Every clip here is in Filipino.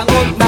Panol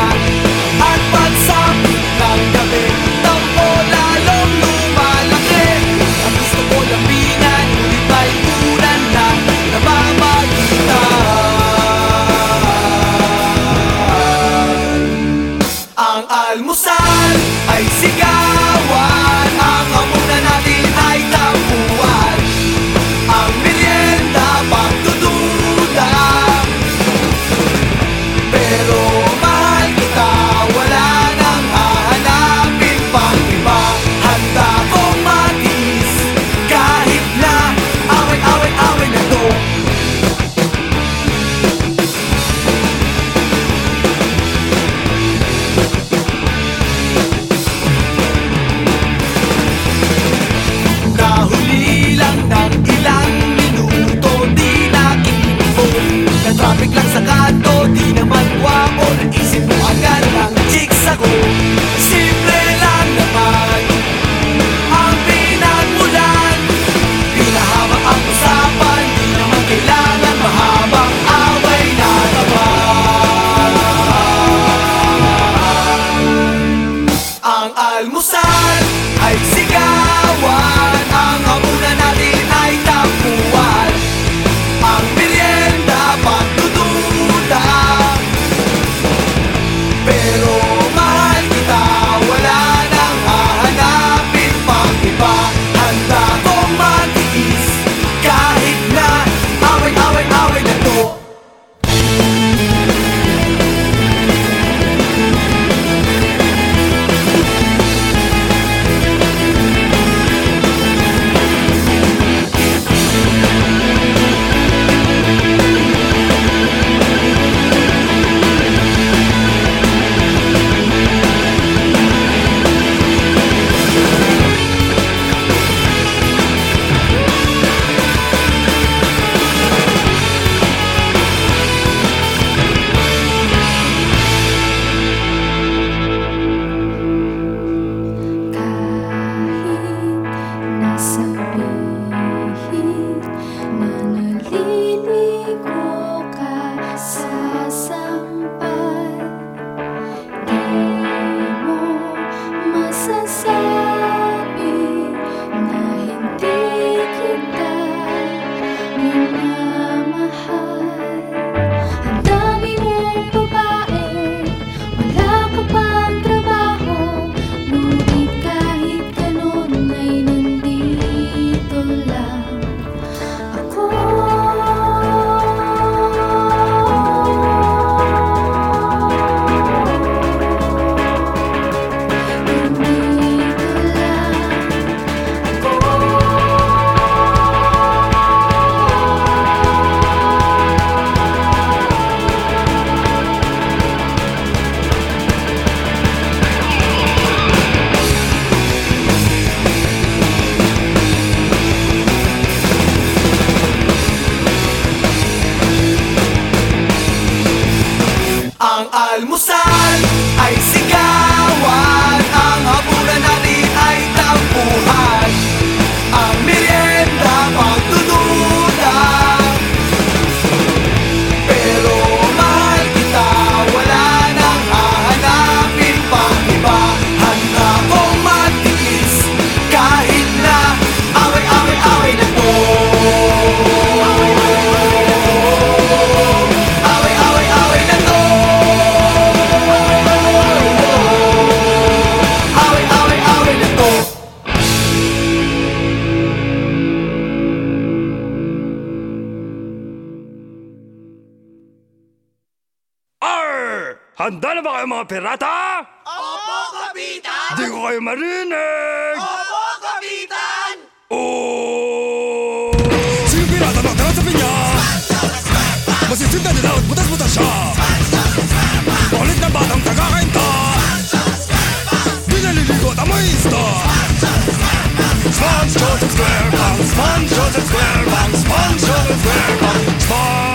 Yeah. Handa na ba kayo mga pirata? Opo, Kapitan! Di ko kayo marinig! Opo, Kapitan! Oh! Sige pirata, nakatara sa pinya! Masisindan nila at butas-butas siya! Ulit na batang tagakainta! Di naliligo at amoy ista! Sponge Joseph Square Pants! Sponge Joseph Square Pants! Sponge Joseph Square Pants!